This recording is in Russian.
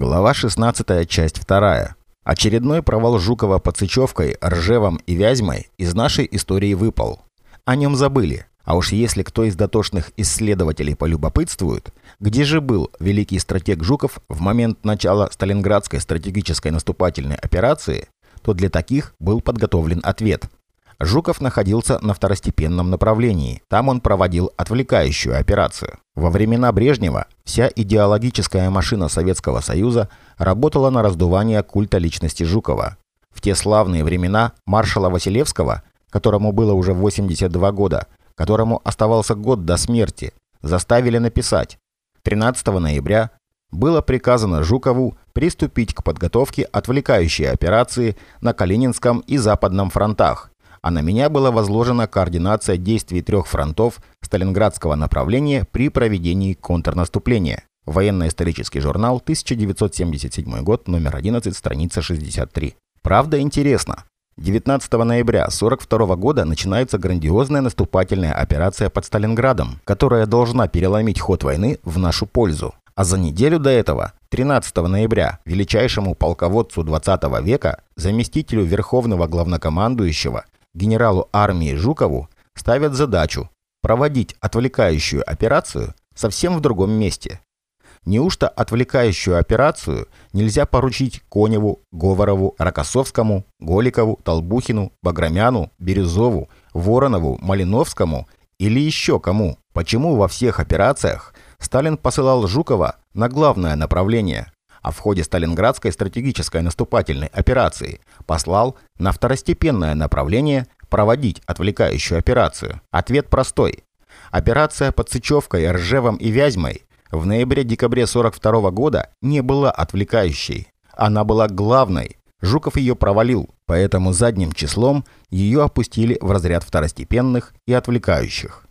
Глава 16, часть 2. Очередной провал Жукова под Сычевкой, Ржевом и Вязьмой из нашей истории выпал. О нем забыли. А уж если кто из дотошных исследователей полюбопытствует, где же был великий стратег Жуков в момент начала Сталинградской стратегической наступательной операции, то для таких был подготовлен ответ – Жуков находился на второстепенном направлении. Там он проводил отвлекающую операцию. Во времена Брежнева вся идеологическая машина Советского Союза работала на раздувание культа личности Жукова. В те славные времена маршала Василевского, которому было уже 82 года, которому оставался год до смерти, заставили написать 13 ноября было приказано Жукову приступить к подготовке отвлекающей операции на Калининском и Западном фронтах а на меня была возложена координация действий трех фронтов Сталинградского направления при проведении контрнаступления. Военно-исторический журнал, 1977 год, номер 11, страница 63. Правда интересно. 19 ноября 1942 года начинается грандиозная наступательная операция под Сталинградом, которая должна переломить ход войны в нашу пользу. А за неделю до этого, 13 ноября, величайшему полководцу 20 века, заместителю верховного главнокомандующего, генералу армии Жукову ставят задачу проводить отвлекающую операцию совсем в другом месте. Неужто отвлекающую операцию нельзя поручить Коневу, Говорову, Рокоссовскому, Голикову, Толбухину, Баграмяну, Бирюзову, Воронову, Малиновскому или еще кому? Почему во всех операциях Сталин посылал Жукова на главное направление, а в ходе Сталинградской стратегической наступательной операции послал на второстепенное направление проводить отвлекающую операцию? Ответ простой. Операция под Сычевкой, Ржевом и Вязьмой в ноябре-декабре 42 года не была отвлекающей. Она была главной. Жуков ее провалил, поэтому задним числом ее опустили в разряд второстепенных и отвлекающих.